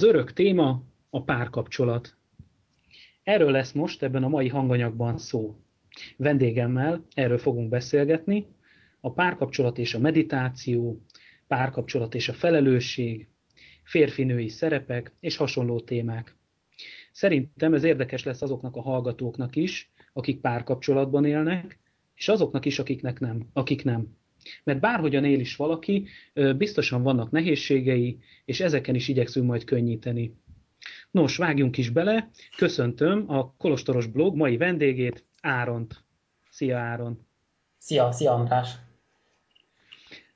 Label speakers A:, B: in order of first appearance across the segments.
A: Az örök téma a párkapcsolat. Erről lesz most ebben a mai hanganyagban szó. Vendégemmel erről fogunk beszélgetni. A párkapcsolat és a meditáció, párkapcsolat és a felelősség, férfinői szerepek és hasonló témák. Szerintem ez érdekes lesz azoknak a hallgatóknak is, akik párkapcsolatban élnek, és azoknak is, akiknek nem, akik nem. Mert bárhogyan él is valaki, biztosan vannak nehézségei, és ezeken is igyekszünk majd könnyíteni. Nos, vágjunk is bele. Köszöntöm a Kolostoros blog mai vendégét, Áront. Szia, Áron!
B: Szia, szia András!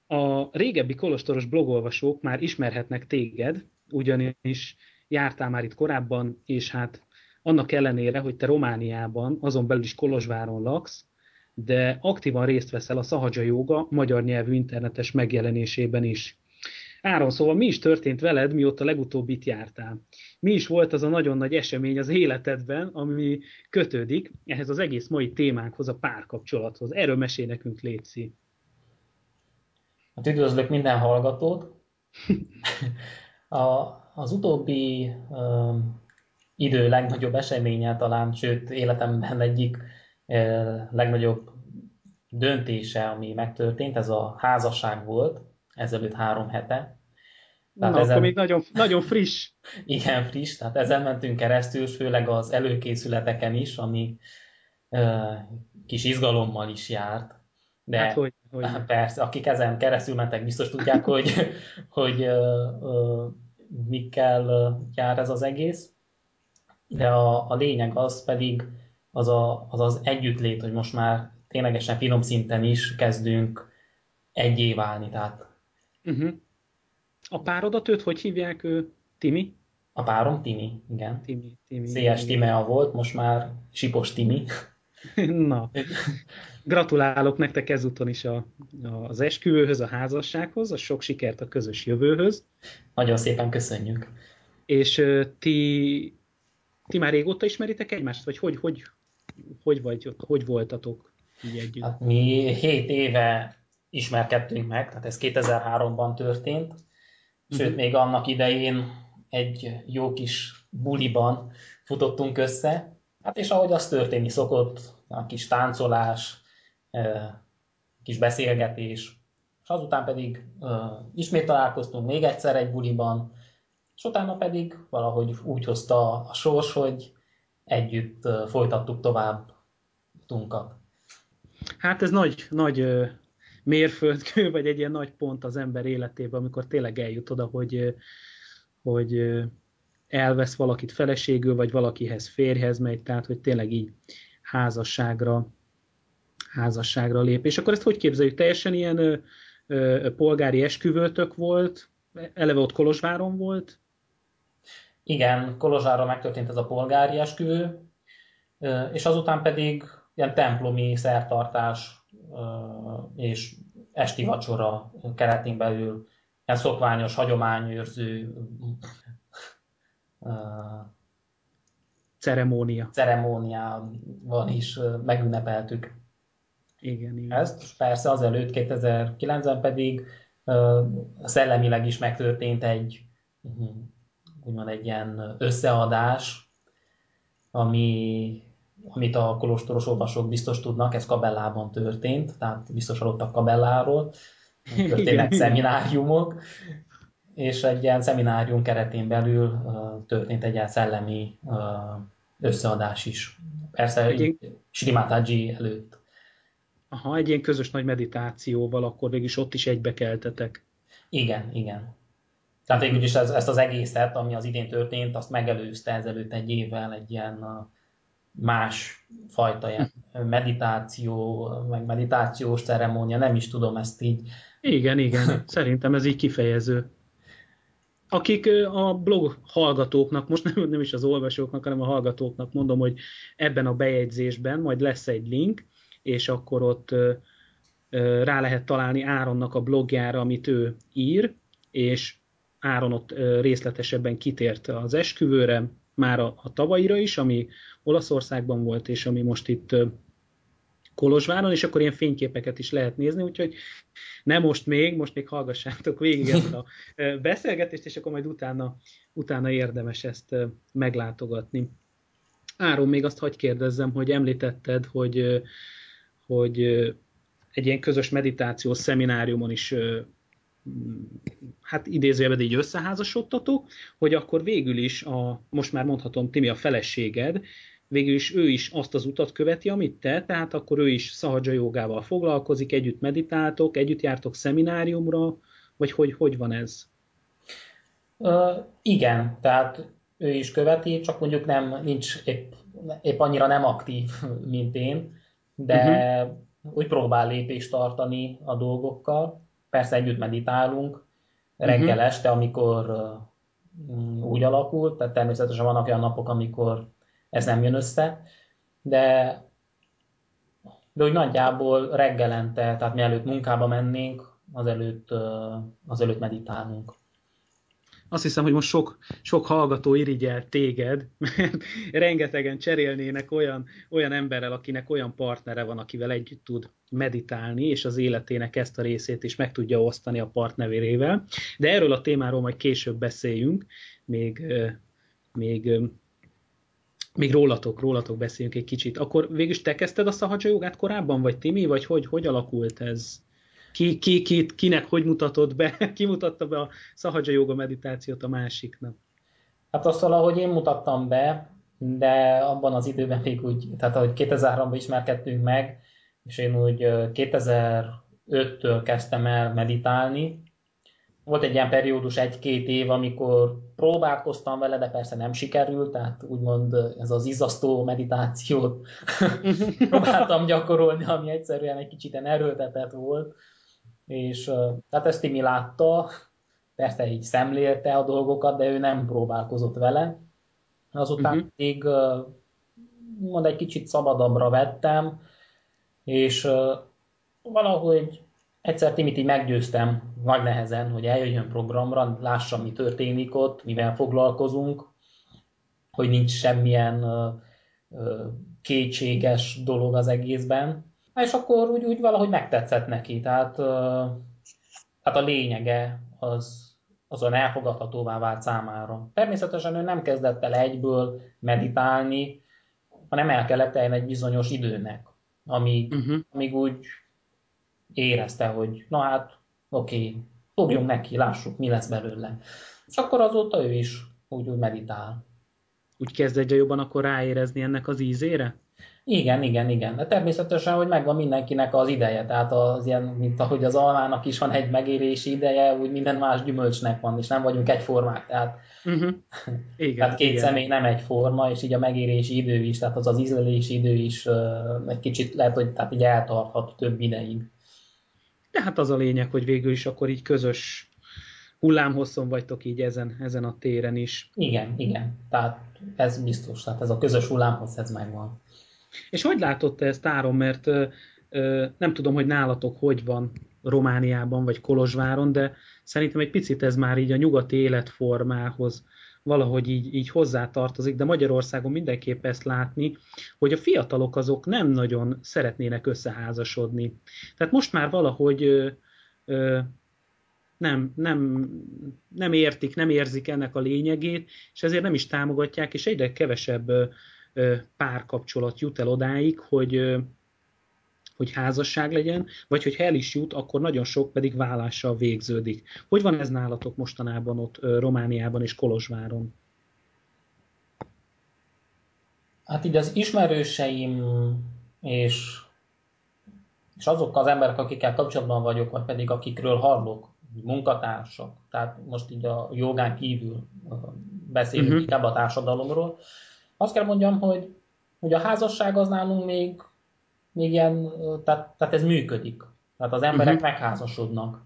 A: A régebbi Kolostoros blogolvasók már ismerhetnek téged, ugyanis jártál már itt korábban, és hát annak ellenére, hogy te Romániában, azon belül is Kolozsváron laksz, de aktívan részt veszel a Szahaja Jóga magyar nyelvű internetes megjelenésében is. Áron, szóval mi is történt veled, mióta legutóbb itt jártál? Mi is volt az a nagyon nagy esemény az életedben, ami kötődik ehhez az egész mai témánkhoz, a párkapcsolathoz? Erről mesél nekünk, Léci.
B: Hát üdvözlök minden hallgatót. A, az utóbbi uh, idő legnagyobb eseménye talán, sőt életemben egyik legnagyobb döntése, ami megtörtént, ez a házasság volt, ezelőtt három hete.
A: Tehát Na, ezen... akkor még nagyon, nagyon friss.
B: Igen, friss, tehát ezen mentünk keresztül, főleg az előkészületeken is, ami uh, kis izgalommal is járt. De hát, hogy, hogy... persze, akik ezen keresztül mentek, biztos tudják, hogy, hogy uh, uh, mikkel jár ez az egész. De a, a lényeg az pedig az, a, az az együttlét, hogy most már ténylegesen finom szinten is kezdünk egyé válni. Tehát...
A: Uh-huh. A párodat őt hogy hívják ő? Timi?
B: A párom Timi, igen.
A: Timi, Timi.
B: CS Timea volt, most már Sipos Timi.
A: Na, gratulálok nektek ezúton is a, az esküvőhöz, a házassághoz, a sok sikert a közös jövőhöz.
B: Nagyon szépen köszönjük.
A: És ti, ti már régóta ismeritek egymást, vagy hogy, hogy, hogy, vagy, hogy voltatok így együtt?
B: Hát mi 7 éve ismerkedtünk meg, tehát ez 2003-ban történt, sőt, uh-huh. még annak idején egy jó kis buliban futottunk össze, Hát és ahogy az történni szokott, a kis táncolás, kis beszélgetés, és azután pedig ismét találkoztunk még egyszer egy buliban, és utána pedig valahogy úgy hozta a sors, hogy együtt folytattuk tovább tunkat.
A: Hát ez nagy, nagy mérföldkő, vagy egy ilyen nagy pont az ember életében, amikor tényleg eljut oda, hogy, hogy elvesz valakit feleségül, vagy valakihez férjhez megy, tehát hogy tényleg így házasságra, házasságra lép. És akkor ezt hogy képzeljük? Teljesen ilyen polgári esküvőtök volt? Eleve ott Kolozsváron volt?
B: Igen, Kolozsváron megtörtént ez a polgári esküvő, és azután pedig ilyen templomi szertartás és esti vacsora keretén belül ilyen szokványos, hagyományőrző
A: ceremónia.
B: ceremóniával is megünnepeltük
A: igen, igen.
B: ezt. Persze azelőtt 2009-ben pedig szellemileg is megtörtént egy úgymond egy ilyen összeadás, ami, amit a kolostoros olvasók biztos tudnak, ez Kabellában történt, tehát biztos hallottak Kabelláról, történnek szemináriumok, és egy ilyen szeminárium keretén belül uh, történt egy ilyen szellemi uh, összeadás is. Persze egy Srimataji előtt.
A: Aha, egy ilyen közös nagy meditációval, akkor végig is ott is egybe keltetek.
B: Igen, igen. Tehát végül is ez, ezt az egészet, ami az idén történt, azt megelőzte ezelőtt egy évvel egy ilyen uh, más fajta ilyen meditáció, meg meditációs ceremónia, nem is tudom ezt így.
A: Igen, igen, szerintem ez így kifejező. Akik a blog hallgatóknak, most nem, nem is az olvasóknak, hanem a hallgatóknak mondom, hogy ebben a bejegyzésben majd lesz egy link, és akkor ott rá lehet találni Áronnak a blogjára, amit ő ír, és Áron ott részletesebben kitért az esküvőre, már a, a tavaira is, ami Olaszországban volt, és ami most itt Kolozsváron, és akkor ilyen fényképeket is lehet nézni, úgyhogy nem most még, most még hallgassátok végig ezt a beszélgetést, és akkor majd utána, utána érdemes ezt meglátogatni. Áron, még azt hagy kérdezzem, hogy említetted, hogy, hogy egy ilyen közös meditációs szemináriumon is hát idézőjelben így összeházasodtatok, hogy akkor végül is, a, most már mondhatom, Timi a feleséged, végül is ő is azt az utat követi, amit te, tehát akkor ő is szahadzsa jogával foglalkozik, együtt meditáltok, együtt jártok szemináriumra, vagy hogy, hogy van ez?
B: Uh, igen, tehát ő is követi, csak mondjuk nem, nincs épp, épp annyira nem aktív, mint én, de uh-huh. úgy próbál lépést tartani a dolgokkal. Persze együtt meditálunk reggel uh-huh. este, amikor uh, úgy alakul, tehát természetesen vannak olyan napok, amikor ez nem jön össze, de, de úgy nagyjából reggelente, tehát mielőtt munkába mennénk, azelőtt, azelőtt meditálunk.
A: Azt hiszem, hogy most sok, sok hallgató irigyel téged, mert rengetegen cserélnének olyan, olyan emberrel, akinek olyan partnere van, akivel együtt tud meditálni, és az életének ezt a részét is meg tudja osztani a partnerével. De erről a témáról majd később beszéljünk, még, még még rólatok, rólatok beszéljünk egy kicsit. Akkor végülis te kezdted a szahadzsa jogát korábban, vagy Timi, vagy hogy, hogy alakult ez? Ki, ki, ki, kinek hogy mutatott be, ki mutatta be a szahadzsa joga meditációt a másiknak?
B: Hát azt valahogy én mutattam be, de abban az időben még úgy, tehát ahogy 2003-ban ismerkedtünk meg, és én úgy 2005-től kezdtem el meditálni, volt egy ilyen periódus, egy-két év, amikor próbálkoztam vele, de persze nem sikerült, tehát úgymond ez az izzasztó meditációt próbáltam gyakorolni, ami egyszerűen egy kicsit erőltetett volt, és tehát ezt Timi látta, persze így szemlélte a dolgokat, de ő nem próbálkozott vele. Azután uh-huh. még mond egy kicsit szabadabbra vettem, és valahogy egyszer Timit így meggyőztem nagy nehezen, hogy eljöjjön programra, lássam, mi történik ott, mivel foglalkozunk, hogy nincs semmilyen kétséges dolog az egészben. És akkor úgy, úgy valahogy megtetszett neki. Tehát, tehát a lényege az, azon elfogadhatóvá vált számára. Természetesen ő nem kezdett el egyből meditálni, hanem el kellett eljönni egy bizonyos időnek, amíg, uh-huh. amíg úgy érezte, hogy na hát oké, okay, dobjunk neki, lássuk, mi lesz belőle. És akkor azóta ő is úgy, úgy meditál.
A: Úgy kezd egyre jobban akkor ráérezni ennek az ízére?
B: Igen, igen, igen. De természetesen, hogy megvan mindenkinek az ideje. Tehát az ilyen, mint ahogy az almának is van egy megérési ideje, úgy minden más gyümölcsnek van, és nem vagyunk egyformák. Tehát, uh-huh. igen, tehát két igen. személy nem egyforma, és így a megérési idő is, tehát az az ízlelési idő is uh, egy kicsit lehet, hogy tehát így eltarthat több ideig.
A: De hát az a lényeg, hogy végül is akkor így közös hullámhosszon vagytok így ezen, ezen a téren is.
B: Igen, igen. Tehát ez biztos. Tehát ez a közös hullámhossz, ez megvan.
A: És hogy látott ezt, Áron? Mert ö, ö, nem tudom, hogy nálatok hogy van Romániában vagy Kolozsváron, de szerintem egy picit ez már így a nyugati életformához valahogy így, így hozzátartozik, de Magyarországon mindenképp ezt látni, hogy a fiatalok azok nem nagyon szeretnének összeházasodni. Tehát most már valahogy ö, ö, nem, nem, nem értik, nem érzik ennek a lényegét, és ezért nem is támogatják, és egyre kevesebb párkapcsolat jut el odáig, hogy, hogy házasság legyen, vagy hogy el is jut, akkor nagyon sok pedig vállással végződik. Hogy van ez nálatok mostanában ott Romániában és Kolozsváron?
B: Hát így az ismerőseim és, és azok az emberek, akikkel kapcsolatban vagyok, vagy pedig akikről hallok, munkatársak, tehát most így a jogán kívül beszélünk uh-huh. inkább a társadalomról, azt kell mondjam, hogy, hogy a házasság az nálunk még még ilyen, tehát, tehát ez működik. Tehát az emberek uh-huh. megházasodnak.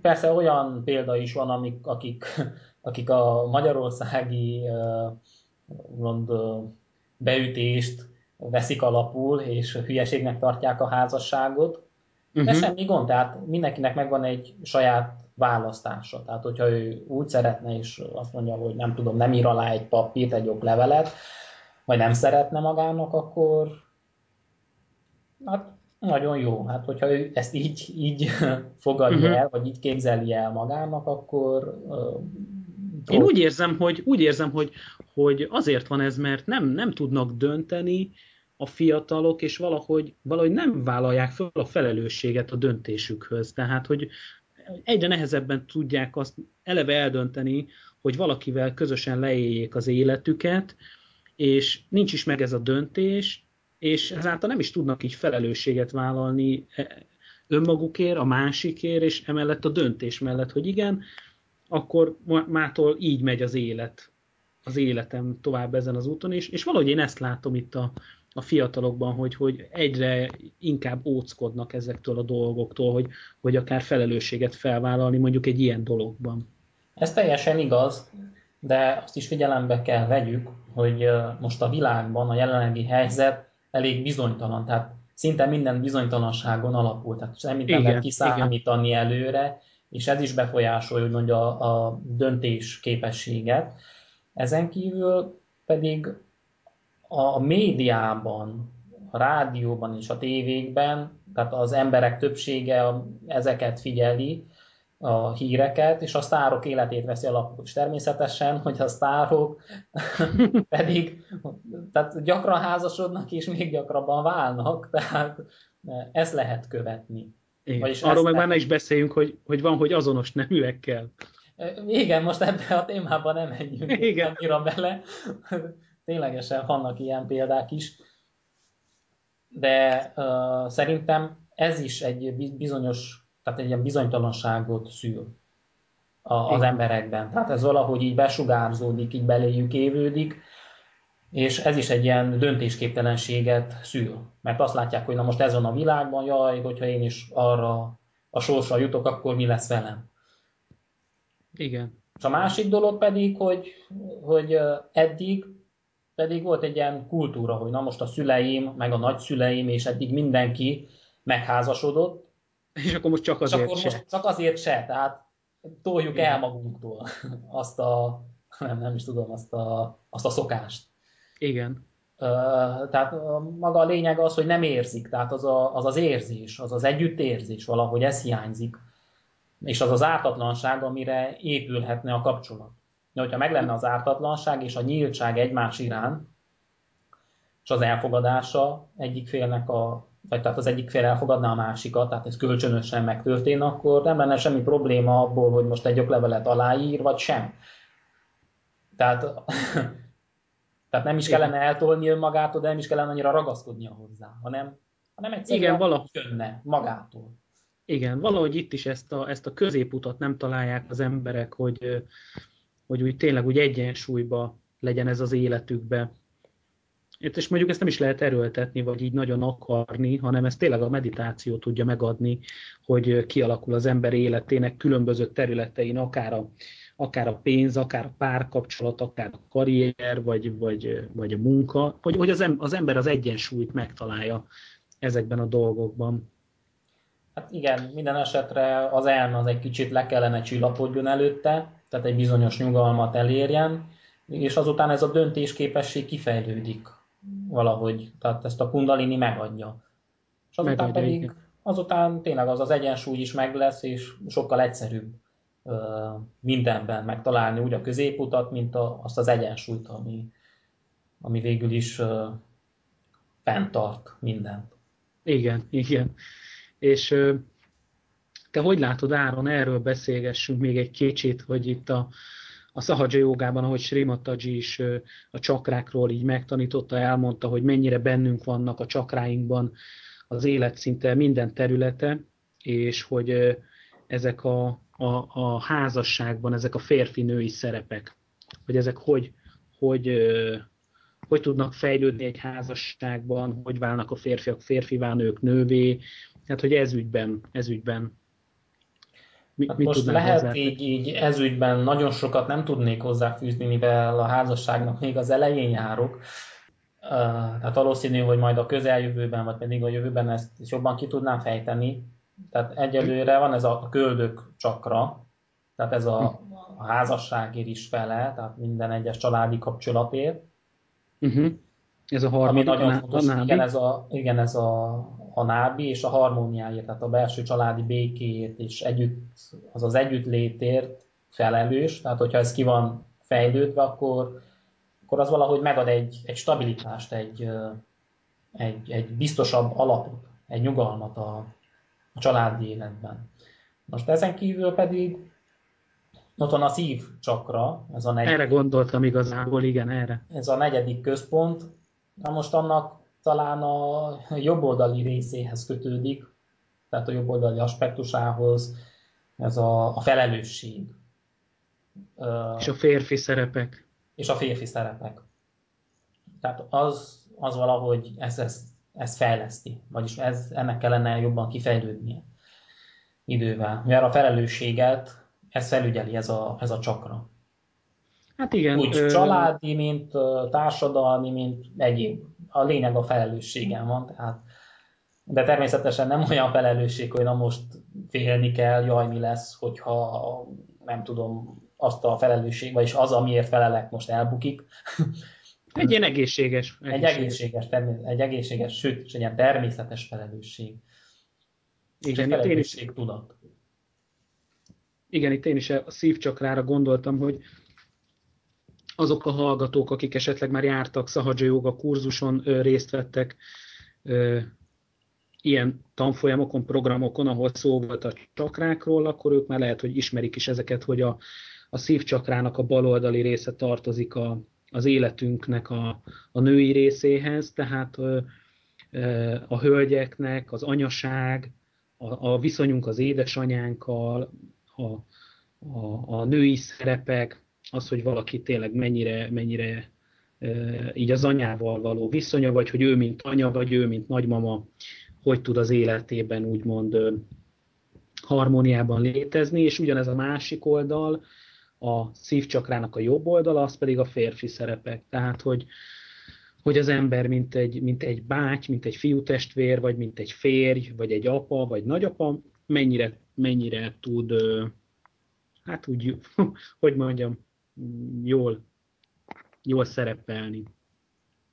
B: Persze olyan példa is van, amik, akik, akik a magyarországi mond, beütést veszik alapul, és hülyeségnek tartják a házasságot. De uh-huh. semmi gond, tehát mindenkinek megvan egy saját választása. Tehát, hogyha ő úgy szeretne, és azt mondja, hogy nem tudom, nem ír alá egy papírt, egy oklevelet, vagy nem szeretne magának, akkor, Hát nagyon jó. Hát hogyha ő ezt így, így fogadja uh-huh. el, vagy így képzeli el magának, akkor uh,
A: én úgy érzem, hogy, úgy érzem, hogy, hogy azért van ez, mert nem, nem tudnak dönteni a fiatalok, és valahogy, valahogy nem vállalják fel a felelősséget a döntésükhöz. Tehát, hogy egyre nehezebben tudják azt eleve eldönteni, hogy valakivel közösen leéljék az életüket, és nincs is meg ez a döntés, és ezáltal nem is tudnak így felelősséget vállalni e, önmagukért, a másikért, és emellett a döntés mellett, hogy igen, akkor mától így megy az élet, az életem tovább ezen az úton, és, és valahogy én ezt látom itt a, a fiatalokban, hogy, hogy egyre inkább óckodnak ezektől a dolgoktól, hogy, hogy akár felelősséget felvállalni mondjuk egy ilyen dologban.
B: Ez teljesen igaz, de azt is figyelembe kell vegyük, hogy most a világban a jelenlegi helyzet elég bizonytalan, tehát szinte minden bizonytalanságon alapul, tehát semmit nem lehet kiszámítani igen. előre, és ez is befolyásolja úgymond a, a döntés képességet. Ezen kívül pedig a médiában, a rádióban és a tévékben, tehát az emberek többsége ezeket figyeli, a híreket, és a sztárok életét veszi alapul. És természetesen, hogy a sztárok pedig tehát gyakran házasodnak, és még gyakrabban válnak, tehát ezt lehet követni.
A: Igen. Vagyis Arról meg már ne is beszéljünk, hogy, hogy van, hogy azonos neműekkel.
B: Igen, most ebbe a témában nem menjünk Igen. annyira bele. Ténylegesen vannak ilyen példák is. De uh, szerintem ez is egy bizonyos, tehát egy ilyen bizonytalanságot szül a, az Igen. emberekben. Tehát ez valahogy így besugárzódik, így beléjük évődik, és ez is egy ilyen döntésképtelenséget szül. Mert azt látják, hogy na most ez van a világban, jaj, hogyha én is arra a sorsra jutok, akkor mi lesz velem.
A: Igen.
B: És a másik dolog pedig, hogy, hogy eddig pedig volt egy ilyen kultúra, hogy na most a szüleim, meg a nagyszüleim, és eddig mindenki megházasodott.
A: És akkor most csak azért és akkor se. most
B: csak azért se, tehát toljuk Igen. el magunktól azt a, nem, nem is tudom, azt a, azt a szokást.
A: Igen.
B: Tehát maga a lényeg az, hogy nem érzik, tehát az, a, az az érzés, az az együttérzés, valahogy ez hiányzik, és az az ártatlanság, amire épülhetne a kapcsolat. De hogyha meg lenne az ártatlanság és a nyíltság egymás irán, és az elfogadása egyik félnek a, vagy tehát az egyik fél elfogadná a másikat, tehát ez kölcsönösen megtörténne, akkor nem lenne semmi probléma abból, hogy most egy oklevelet aláír, vagy sem. Tehát Tehát nem is kellene eltolni önmagától, de nem is kellene annyira ragaszkodnia hozzá, hanem, hanem egyszerűen Igen, valahogy jönne magától.
A: Igen, valahogy itt is ezt a, ezt a középutat nem találják az emberek, hogy, hogy úgy tényleg úgy egyensúlyba legyen ez az életükbe. És mondjuk ezt nem is lehet erőltetni, vagy így nagyon akarni, hanem ezt tényleg a meditáció tudja megadni, hogy kialakul az ember életének különböző területein, akár a, akár a pénz, akár a párkapcsolat, akár a karrier, vagy, vagy, vagy a munka, hogy, hogy az ember az egyensúlyt megtalálja ezekben a dolgokban.
B: Hát igen, minden esetre az elme az egy kicsit le kellene csillapodjon előtte, tehát egy bizonyos nyugalmat elérjen, és azután ez a döntésképesség kifejlődik valahogy, tehát ezt a kundalini megadja. És azután megadja, pedig, igen. azután tényleg az az egyensúly is meg lesz, és sokkal egyszerűbb mindenben megtalálni úgy a középutat, mint a, azt az egyensúlyt, ami, ami végül is uh, fenntart mindent.
A: Igen, igen. És uh, te hogy látod, Áron, erről beszélgessünk még egy kicsit, hogy itt a, a Sahaja jogában, ahogy Srimataji is a csakrákról így megtanította, elmondta, hogy mennyire bennünk vannak a csakráinkban az élet szinte minden területe, és hogy ezek a a, a házasságban ezek a férfi-női szerepek, hogy ezek hogy, hogy, hogy tudnak fejlődni egy házasságban, hogy válnak a férfiak férfivá, nők nővé, hát hogy ezügyben, ezügyben
B: mi, hát mit most lehet hozzá? így, így ezügyben nagyon sokat nem tudnék hozzáfűzni, mivel a házasságnak még az elején járok. Uh, tehát valószínű, hogy majd a közeljövőben, vagy pedig a jövőben ezt jobban ki tudnám fejteni. Tehát egyelőre van ez a köldök csakra, tehát ez a, a házasságért is fele, tehát minden egyes családi kapcsolatért.
A: Uh-huh. Ez a harmadik,
B: Ami nagyon fontos, igen, ez a, igen, ez a a nábi és a harmóniáért, tehát a belső családi békéért és együtt, az az együttlétért felelős, tehát hogyha ez ki van fejlődve, akkor, akkor az valahogy megad egy, egy stabilitást, egy, egy, egy biztosabb alapot, egy nyugalmat a, a családi életben. Most ezen kívül pedig ott van a szív csakra, ez a
A: negyedik, Erre gondoltam igazából, igen, erre.
B: Ez a negyedik központ. Na most annak talán a jobboldali részéhez kötődik, tehát a jobboldali aspektusához, ez a, a felelősség.
A: És a férfi szerepek.
B: És a férfi szerepek. Tehát az, az valahogy ezt, ezt, ezt fejleszti, vagyis ez, ennek kellene jobban kifejlődnie idővel. Mert a felelősséget ez felügyeli ez a, ez a csakra.
A: Hát igen.
B: Úgy ö... családi, mint társadalmi, mint egyéb. A lényeg a felelősségen van, tehát de természetesen nem olyan felelősség, hogy na most félni kell, jaj, mi lesz, hogyha nem tudom, azt a felelősség, vagyis az, amiért felelek, most elbukik.
A: Egy ilyen egészséges.
B: egészséges. Egy egészséges, egy egészséges, sőt, egy ilyen természetes felelősség.
A: Igen, itt én is,
B: tudat.
A: Igen, itt én is a szívcsakrára gondoltam, hogy azok a hallgatók, akik esetleg már jártak Szahaja Yoga kurzuson, részt vettek ilyen tanfolyamokon, programokon, ahol szó volt a csakrákról, akkor ők már lehet, hogy ismerik is ezeket, hogy a, a szívcsakrának a baloldali része tartozik a, az életünknek a, a női részéhez, tehát a hölgyeknek az anyaság, a, a viszonyunk az édesanyánkkal, a, a, a női szerepek, az, hogy valaki tényleg mennyire, mennyire így az anyával való viszonya, vagy hogy ő, mint anya, vagy ő, mint nagymama, hogy tud az életében úgymond harmóniában létezni, és ugyanez a másik oldal, a szívcsakrának a jobb oldala, az pedig a férfi szerepek. Tehát, hogy, hogy az ember mint egy, mint egy báty, mint egy fiútestvér, vagy mint egy férj, vagy egy apa, vagy nagyapa, mennyire, mennyire tud, hát úgy, hogy mondjam, jól, jól szerepelni.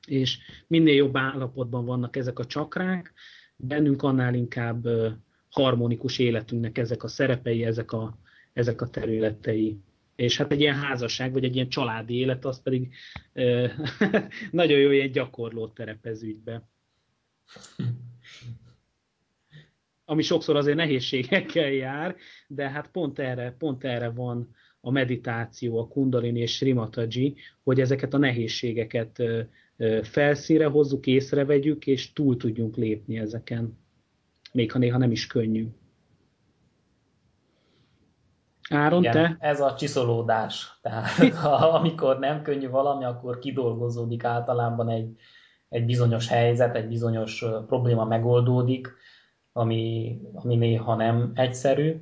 A: És minél jobb állapotban vannak ezek a csakrák, bennünk annál inkább harmonikus életünknek ezek a szerepei, ezek a, ezek a területei. És hát egy ilyen házasság, vagy egy ilyen családi élet, az pedig nagyon jó ilyen gyakorló terep ez ügybe. Ami sokszor azért nehézségekkel jár, de hát pont erre, pont erre van a meditáció, a kundalini és srimataji, hogy ezeket a nehézségeket felszíre hozzuk, észrevegyük, és túl tudjunk lépni ezeken. Még ha néha nem is könnyű. Áron, Igen, te?
B: ez a csiszolódás. Tehát ha, amikor nem könnyű valami, akkor kidolgozódik általában egy, egy bizonyos helyzet, egy bizonyos probléma megoldódik, ami, ami néha nem egyszerű,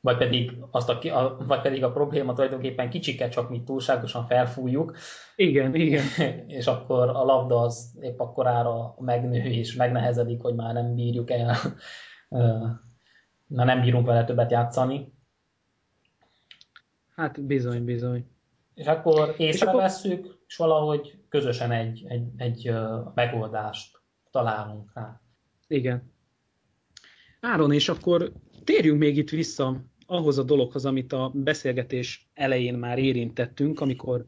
B: vagy pedig, azt a, a, vagy pedig a probléma tulajdonképpen kicsike, csak mi túlságosan felfújjuk.
A: Igen, igen.
B: és akkor a labda az épp akkorára megnő és megnehezedik, hogy már nem bírjuk el, már nem bírunk vele többet játszani.
A: Hát bizony, bizony.
B: És akkor észrevesszük, és, akkor... és valahogy közösen egy, egy, egy megoldást találunk rá.
A: Igen. Áron, és akkor térjünk még itt vissza ahhoz a dologhoz, amit a beszélgetés elején már érintettünk, amikor,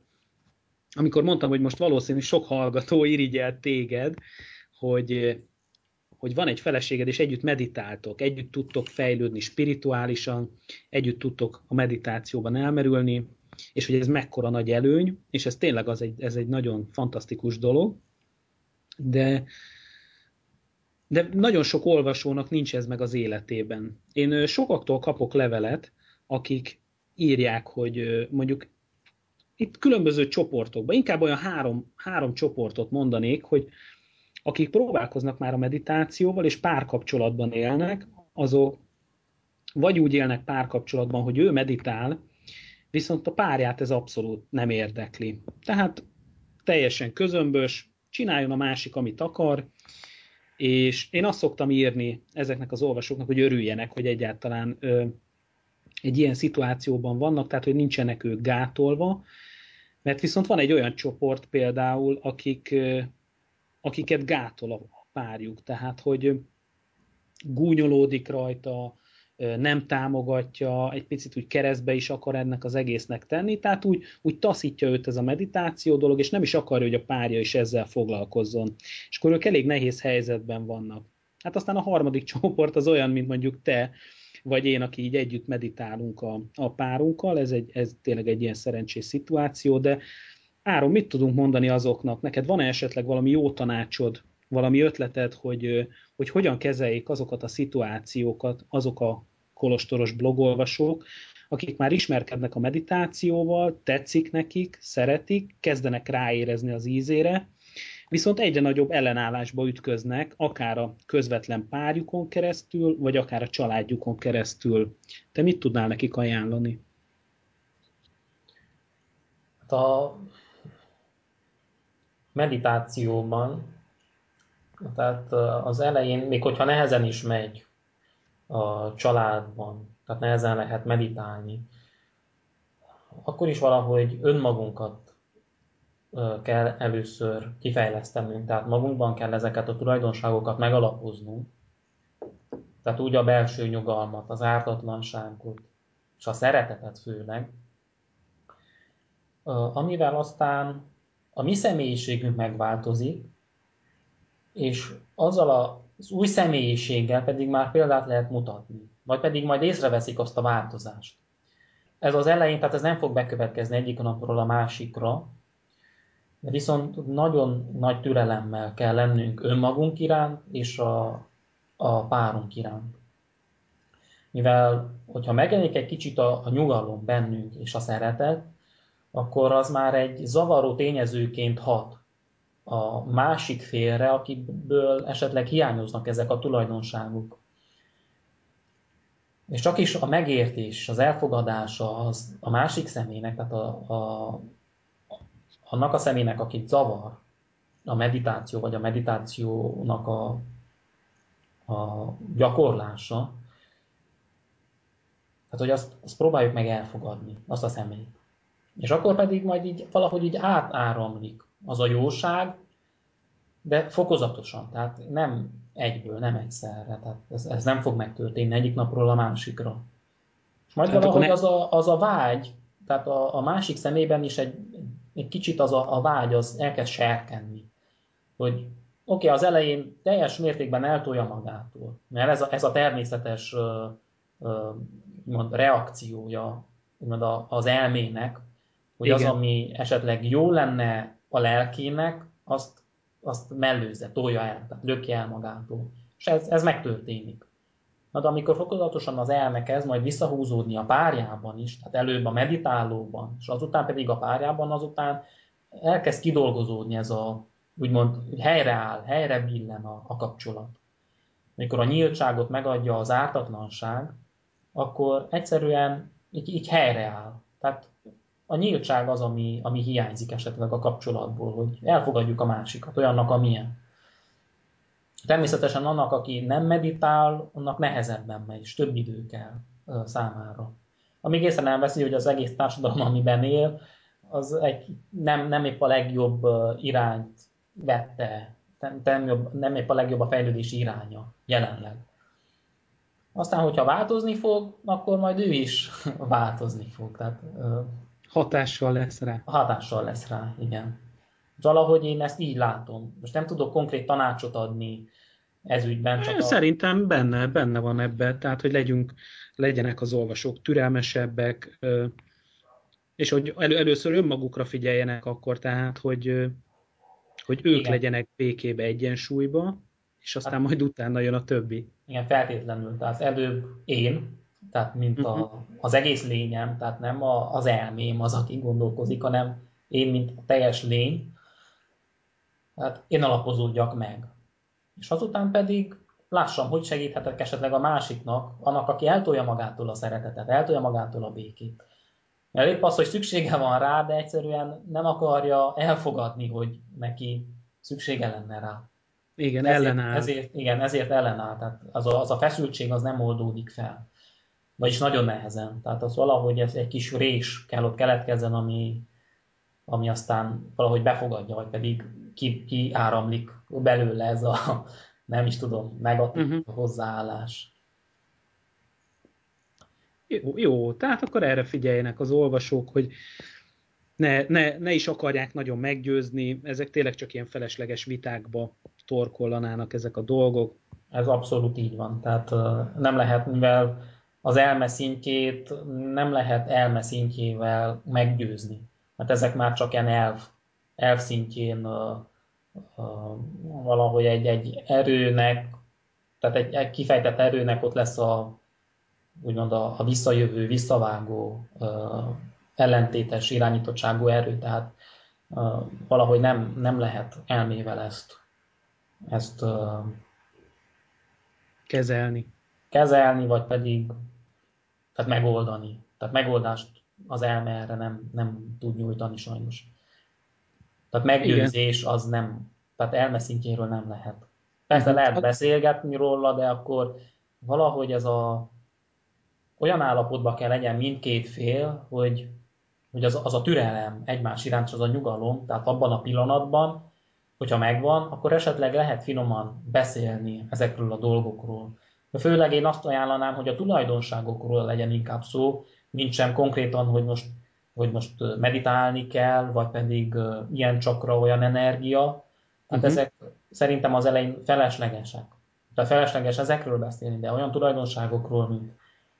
A: amikor mondtam, hogy most valószínű sok hallgató irigyel téged, hogy, hogy van egy feleséged, és együtt meditáltok, együtt tudtok fejlődni spirituálisan, együtt tudtok a meditációban elmerülni, és hogy ez mekkora nagy előny, és ez tényleg az egy, ez egy nagyon fantasztikus dolog, de de nagyon sok olvasónak nincs ez meg az életében. Én sokaktól kapok levelet, akik írják, hogy mondjuk itt különböző csoportokban, inkább olyan három, három csoportot mondanék, hogy akik próbálkoznak már a meditációval, és párkapcsolatban élnek, azok vagy úgy élnek párkapcsolatban, hogy ő meditál, viszont a párját ez abszolút nem érdekli. Tehát teljesen közömbös, csináljon a másik, amit akar, és én azt szoktam írni ezeknek az olvasóknak, hogy örüljenek, hogy egyáltalán ö, egy ilyen szituációban vannak, tehát hogy nincsenek ők gátolva, mert viszont van egy olyan csoport például, akik, ö, akiket gátol a, párjuk, tehát hogy gúnyolódik rajta, nem támogatja, egy picit úgy keresztbe is akar ennek az egésznek tenni, tehát úgy, úgy taszítja őt ez a meditáció dolog, és nem is akarja, hogy a párja is ezzel foglalkozzon. És akkor ők elég nehéz helyzetben vannak. Hát aztán a harmadik csoport az olyan, mint mondjuk te, vagy én, aki így együtt meditálunk a, a párunkkal, ez, egy, ez tényleg egy ilyen szerencsés szituáció, de Áron, mit tudunk mondani azoknak? Neked van-e esetleg valami jó tanácsod, valami ötleted, hogy, hogy hogyan kezeljék azokat a szituációkat, azok a kolostoros blogolvasók, akik már ismerkednek a meditációval, tetszik nekik, szeretik, kezdenek ráérezni az ízére, viszont egyre nagyobb ellenállásba ütköznek, akár a közvetlen párjukon keresztül, vagy akár a családjukon keresztül. Te mit tudnál nekik ajánlani?
B: Hát a meditációban, tehát az elején, még hogyha nehezen is megy a családban, tehát nehezen lehet meditálni, akkor is valahogy önmagunkat kell először kifejlesztenünk, tehát magunkban kell ezeket a tulajdonságokat megalapoznunk, tehát úgy a belső nyugalmat, az ártatlanságot, és a szeretetet főleg, amivel aztán a mi személyiségünk megváltozik, és azzal az új személyiséggel pedig már példát lehet mutatni, vagy pedig majd észreveszik azt a változást. Ez az elején, tehát ez nem fog bekövetkezni egyik napról a másikra, de viszont nagyon nagy türelemmel kell lennünk önmagunk iránt és a, a párunk iránt. Mivel, hogyha megjelenik egy kicsit a, a nyugalom bennünk és a szeretet, akkor az már egy zavaró tényezőként hat a másik félre, akiből esetleg hiányoznak ezek a tulajdonságok. És csak is a megértés, az elfogadása az a másik személynek, tehát a, a, annak a személynek, akit zavar a meditáció, vagy a meditációnak a, a gyakorlása, tehát hogy azt, azt próbáljuk meg elfogadni, azt a személyt. És akkor pedig majd így valahogy így átáramlik az a jóság, de fokozatosan, tehát nem egyből, nem egyszerre, tehát ez, ez nem fog megtörténni egyik napról a másikra. És majd tehát valahogy ne... az, a, az a vágy, tehát a, a másik szemében is egy, egy kicsit az a, a vágy az elkezd serkenni, hogy oké, okay, az elején teljes mértékben eltolja magától, mert ez a, ez a természetes uh, uh, mond, reakciója mond, az elmének, hogy Igen. az, ami esetleg jó lenne a lelkének, azt, azt mellőzze, tolja el, tehát lökje el magától. És ez, ez megtörténik. Na de amikor fokozatosan az elme kezd majd visszahúzódni a párjában is, tehát előbb a meditálóban, és azután pedig a párjában, azután elkezd kidolgozódni ez a, úgymond helyreáll, helyre billen a, a kapcsolat. Amikor a nyíltságot megadja az ártatlanság, akkor egyszerűen így, így helyreáll. Tehát a nyíltság az, ami, ami hiányzik esetleg a kapcsolatból, hogy elfogadjuk a másikat olyannak, amilyen. Természetesen annak, aki nem meditál, annak nehezebben megy, és több idő kell számára. Amíg észre nem veszi, hogy az egész társadalom, amiben él, az egy, nem, nem épp a legjobb irányt vette, nem, jobb, nem épp a legjobb a fejlődési iránya jelenleg. Aztán, hogyha változni fog, akkor majd ő is változni fog. Tehát
A: Hatással lesz rá.
B: Hatással lesz rá, igen. Valahogy én ezt így látom. Most nem tudok konkrét tanácsot adni ez ügyben.
A: Csak a... Szerintem benne, benne van ebbe, tehát hogy legyünk, legyenek az olvasók türelmesebbek, és hogy elő, először önmagukra figyeljenek akkor, tehát hogy, hogy ők Igen. legyenek békébe, egyensúlyba, és aztán hát, majd utána jön a többi.
B: Igen, feltétlenül. Tehát előbb én, tehát mint a, mhm. az egész lényem, tehát nem a, az elmém az, aki gondolkozik, hanem én, mint a teljes lény, tehát én alapozódjak meg. És azután pedig lássam, hogy segíthetek esetleg a másiknak, annak, aki eltolja magától a szeretetet, eltolja magától a békét. Mert épp az, hogy szüksége van rá, de egyszerűen nem akarja elfogadni, hogy neki szüksége lenne rá.
A: Igen, ezért, ellenáll.
B: Ezért, igen, ezért ellenáll. Tehát az a, az a feszültség az nem oldódik fel vagyis nagyon nehezen. Tehát az valahogy ez egy kis rés kell ott keletkezzen, ami, ami aztán valahogy befogadja, vagy pedig ki, ki áramlik belőle ez a, nem is tudom, negatív uh-huh. hozzáállás.
A: Jó, jó, tehát akkor erre figyeljenek az olvasók, hogy ne, ne, ne is akarják nagyon meggyőzni, ezek tényleg csak ilyen felesleges vitákba torkollanának ezek a dolgok.
B: Ez abszolút így van. Tehát nem lehet, mivel az elme szintjét nem lehet elme szintjével meggyőzni. Mert ezek már csak ilyen elv, elv szintjén uh, uh, valahogy egy, egy erőnek, tehát egy, egy kifejtett erőnek ott lesz a, úgymond a, a visszajövő, visszavágó, uh, ellentétes irányítottságú erő, tehát uh, valahogy nem, nem lehet elmével ezt, ezt uh,
A: kezelni.
B: Kezelni, vagy pedig tehát megoldani. Tehát megoldást az elme erre nem, nem tud nyújtani sajnos. Tehát meggyőzés Igen. az nem, tehát elme szintjéről nem lehet. Persze lehet hát- beszélgetni róla, de akkor valahogy ez a olyan állapotban kell legyen mindkét fél, hogy, hogy az, az a türelem egymás iránt, az a nyugalom, tehát abban a pillanatban, hogyha megvan, akkor esetleg lehet finoman beszélni ezekről a dolgokról. De főleg én azt ajánlanám, hogy a tulajdonságokról legyen inkább szó, mint sem konkrétan, hogy most, hogy most meditálni kell, vagy pedig ilyen csakra olyan energia. Tehát uh-huh. ezek szerintem az elején feleslegesek. Tehát felesleges ezekről beszélni, de olyan tulajdonságokról, mint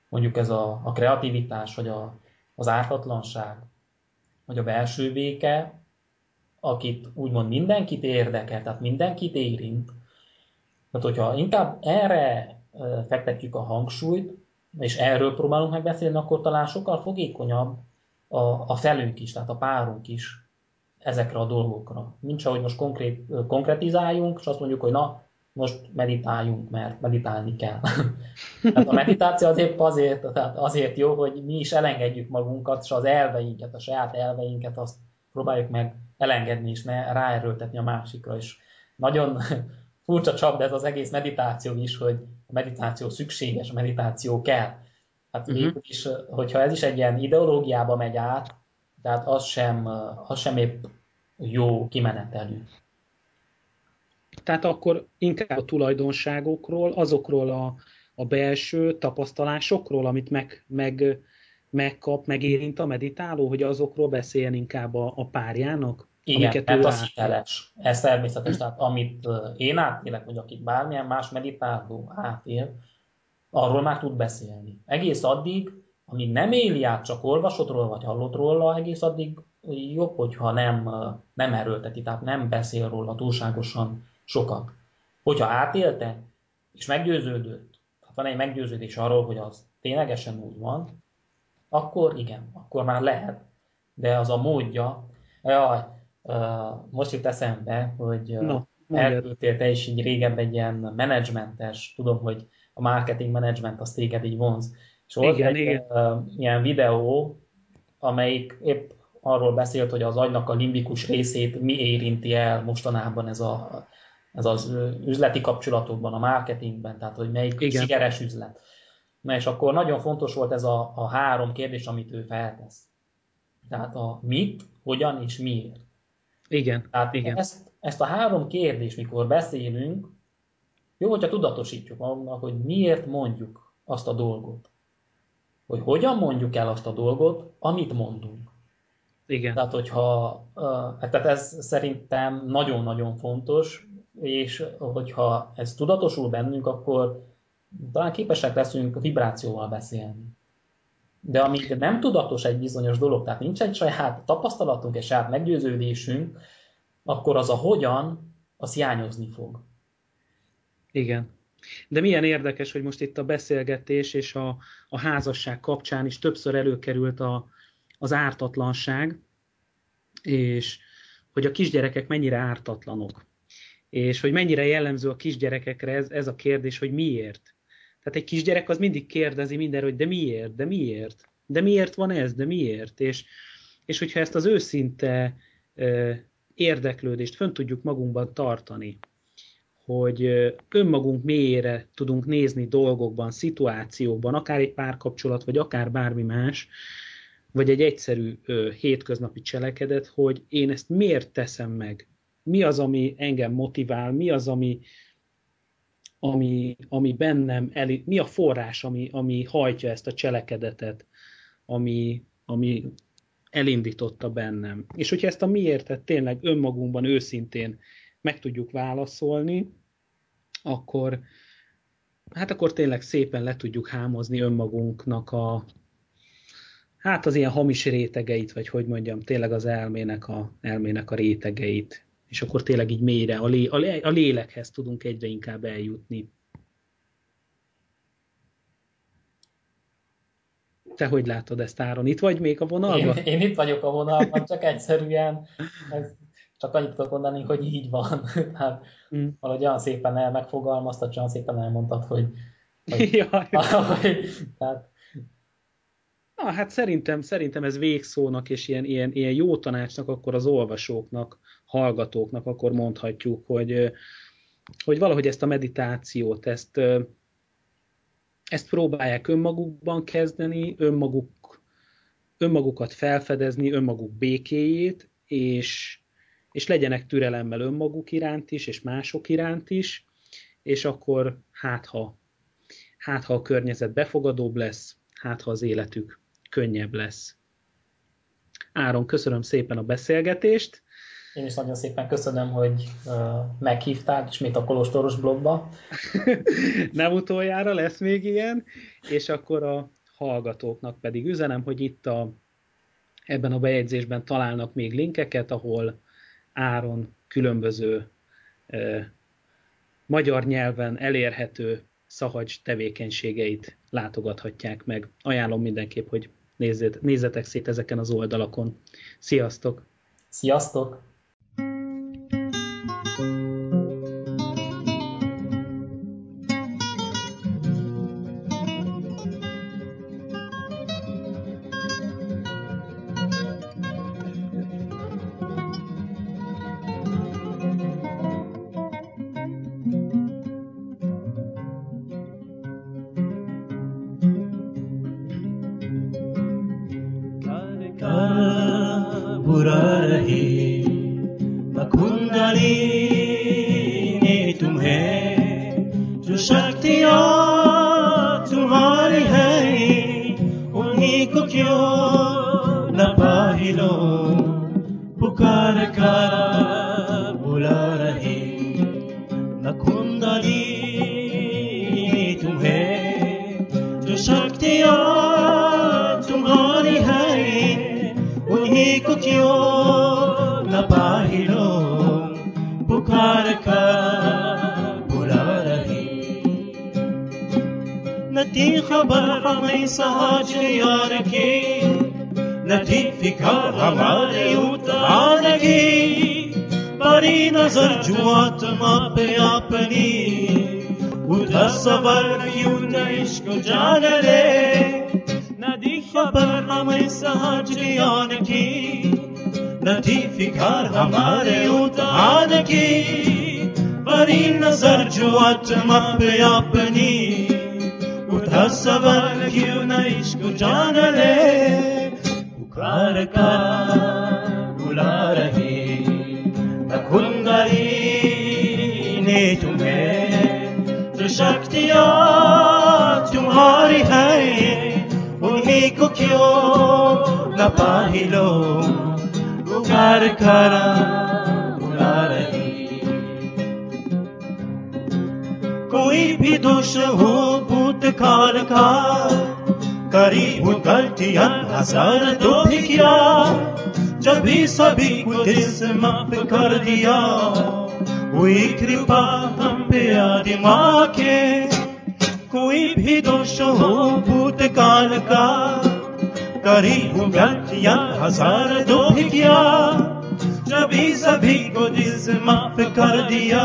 B: mondjuk ez a, a kreativitás, vagy a, az ártatlanság, vagy a belső béke, akit úgymond mindenkit érdekel, tehát mindenkit érint. Tehát, hogyha inkább erre fektetjük a hangsúlyt, és erről próbálunk megbeszélni, akkor talán sokkal fogékonyabb a, a felünk is, tehát a párunk is ezekre a dolgokra. Nincs, ahogy most konkrét, konkretizáljunk, és azt mondjuk, hogy na, most meditáljunk, mert meditálni kell. tehát a meditáció azért azért, tehát azért jó, hogy mi is elengedjük magunkat, és az elveinket, a saját elveinket azt próbáljuk meg elengedni, és ne ráerőltetni a másikra. És nagyon furcsa csapda ez az egész meditáció is, hogy a meditáció szükséges, a meditáció kell. Hát uh-huh. is, hogyha ez is egy ilyen ideológiába megy át, tehát az sem, az sem épp jó kimenetelű.
A: Tehát akkor inkább a tulajdonságokról, azokról a, a belső tapasztalásokról, amit meg, meg, megkap, megérint a meditáló, hogy azokról beszéljen inkább a, a párjának?
B: Igen, amiket mert az hiteles. Ez természetes. Tehát amit én átélek, vagy akit bármilyen más meditáló átél, arról már tud beszélni. Egész addig, amíg nem éli át, csak olvasott róla, vagy hallott róla, egész addig jobb, hogyha nem, nem erőlteti, tehát nem beszél róla túlságosan sokat. Hogyha átélte, és meggyőződött, tehát van egy meggyőződés arról, hogy az ténylegesen úgy van, akkor igen, akkor már lehet. De az a módja, jaj, most jut eszembe, hogy no, elküldtél te is így régebb egy ilyen menedzsmentes, tudom, hogy a marketing management az téged így vonz. És volt igen, egy igen. Uh, ilyen videó, amelyik épp arról beszélt, hogy az agynak a limbikus részét mi érinti el mostanában ez, a, ez az üzleti kapcsolatokban, a marketingben, tehát hogy melyik Igen. sikeres üzlet. Na és akkor nagyon fontos volt ez a, a három kérdés, amit ő feltesz. Tehát a mit, hogyan és miért.
A: Igen.
B: Tehát
A: igen.
B: Ezt, ezt a három kérdést, mikor beszélünk, jó, hogyha tudatosítjuk magunknak, hogy miért mondjuk azt a dolgot. Hogy hogyan mondjuk el azt a dolgot, amit mondunk.
A: Igen.
B: Tehát, hogyha, uh, tehát ez szerintem nagyon-nagyon fontos, és hogyha ez tudatosul bennünk, akkor talán képesek leszünk vibrációval beszélni. De amíg nem tudatos egy bizonyos dolog, tehát nincs egy saját tapasztalatunk, egy saját meggyőződésünk, akkor az a hogyan, az hiányozni fog.
A: Igen. De milyen érdekes, hogy most itt a beszélgetés és a, a házasság kapcsán is többször előkerült a, az ártatlanság, és hogy a kisgyerekek mennyire ártatlanok. És hogy mennyire jellemző a kisgyerekekre ez, ez a kérdés, hogy miért. Tehát egy kisgyerek az mindig kérdezi mindenről, hogy de miért, de miért, de miért van ez, de miért. És, és hogyha ezt az őszinte érdeklődést fönn tudjuk magunkban tartani, hogy önmagunk mélyére tudunk nézni dolgokban, szituációkban, akár egy párkapcsolat, vagy akár bármi más, vagy egy egyszerű ö, hétköznapi cselekedet, hogy én ezt miért teszem meg, mi az, ami engem motivál, mi az, ami, ami, ami bennem, el, mi a forrás, ami, ami hajtja ezt a cselekedetet, ami, ami elindította bennem. És hogyha ezt a miértet tényleg önmagunkban őszintén meg tudjuk válaszolni, akkor, hát akkor tényleg szépen le tudjuk hámozni önmagunknak a, hát az ilyen hamis rétegeit, vagy hogy mondjam, tényleg az elmének a, elmének a rétegeit. És akkor tényleg így mélyre, a, lé, a, lé, a lélekhez tudunk egyre inkább eljutni. Te hogy látod ezt, Áron? Itt vagy még a vonalban?
C: Én, én itt vagyok a vonalban, csak egyszerűen ez, csak annyit tudok mondani, hogy így van. Tehát mm. valahogy olyan szépen el megfogalmaztad, olyan szépen elmondtad, hogy, hogy,
A: Jaj. hogy tehát, Na, hát szerintem, szerintem ez végszónak és ilyen, ilyen, ilyen jó tanácsnak akkor az olvasóknak, hallgatóknak akkor mondhatjuk, hogy, hogy valahogy ezt a meditációt, ezt, ezt próbálják önmagukban kezdeni, önmaguk, önmagukat felfedezni, önmaguk békéjét, és, és legyenek türelemmel önmaguk iránt is, és mások iránt is, és akkor hát ha, hát ha a környezet befogadóbb lesz, hát ha az életük könnyebb lesz. Áron, köszönöm szépen a beszélgetést.
C: Én is nagyon szépen köszönöm, hogy uh, meghívtál ismét a Kolostoros blogba.
A: Nem utoljára lesz még ilyen, és akkor a hallgatóknak pedig üzenem, hogy itt a, ebben a bejegyzésben találnak még linkeket, ahol Áron különböző uh, magyar nyelven elérhető szahagy tevékenységeit látogathatják meg. Ajánlom mindenképp, hogy nézzetek szét ezeken az oldalakon. Sziasztok!
C: Sziasztok! न खबर हमें सहाज यार की। न फिकर हमारे उतार की। परी नज़र जुआत आत्मा पे अपनी उधर सबर क्यों न इश्क जान ले। न खबर हमें सहाज यार की। न थी फिकर हमारे उतार की। परी नज़र जो आत्मा पे अपनी था सवाल क्यों न इश्क जान ले। पुकार का बुला रहे न खुंदरी ने तुम्हें। जो शक्तियाँ तुम्हारी है, उन्हीं को क्यों न पाही लो। पुकार करा बुला रही। कोई भी दोष हो tekarka करीब गलतियाँ असर तो भी किया। जब भी सभी को दिल से माफ़ कर दिया। हुई कृपा हम पे आदि माँ के कोई भी दोष हो भूतकाल का। करीब गलतियाँ हज़ार दो ही किया। जब सभी को दिल से माफ़ कर दिया।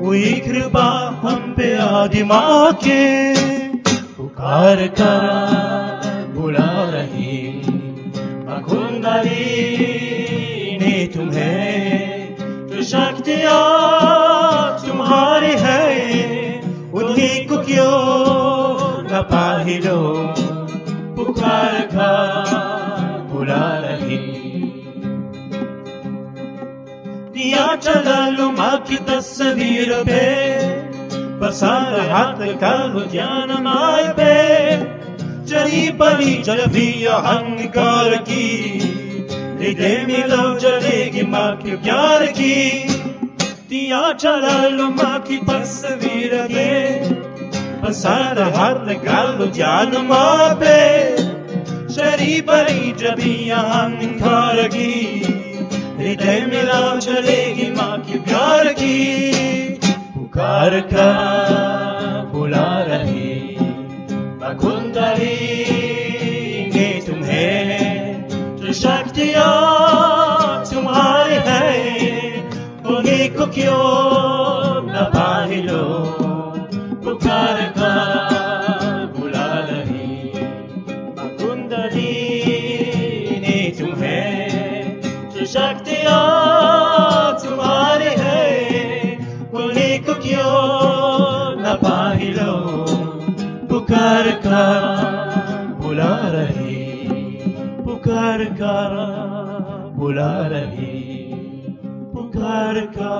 C: हुई कृपा हम पे आदि माँ के पुकार करा बुला रही मकुंदरी ने तुम्हें। तो शक्तियाँ तुम्हारी है, उन्हीं को क्यों न पाही लो? पुकार का बुला रही। दिया चला लुमा की तस्वीर पे। पसार हाथ का ज्ञान माय पे। चली पली चल भी अहंकार की। हृदय मिलो चलेगी माँ के प्यार की। दिया चला लुमा की तस्वीर पे। पसार हाथ का ज्ञान माँ पे। शरी पली जब अहंकार की। हृदय मिला चलेगी माँ की प्यार की। पुकार का बुला रही। कुंडली ने तुम्हें जो शक्तियाँ तुम्हारी है, उन्हीं को क्यों उन्हीं को क्यों न पाही लो पुकार का बुला रही पुकार का बुला रही पुकार का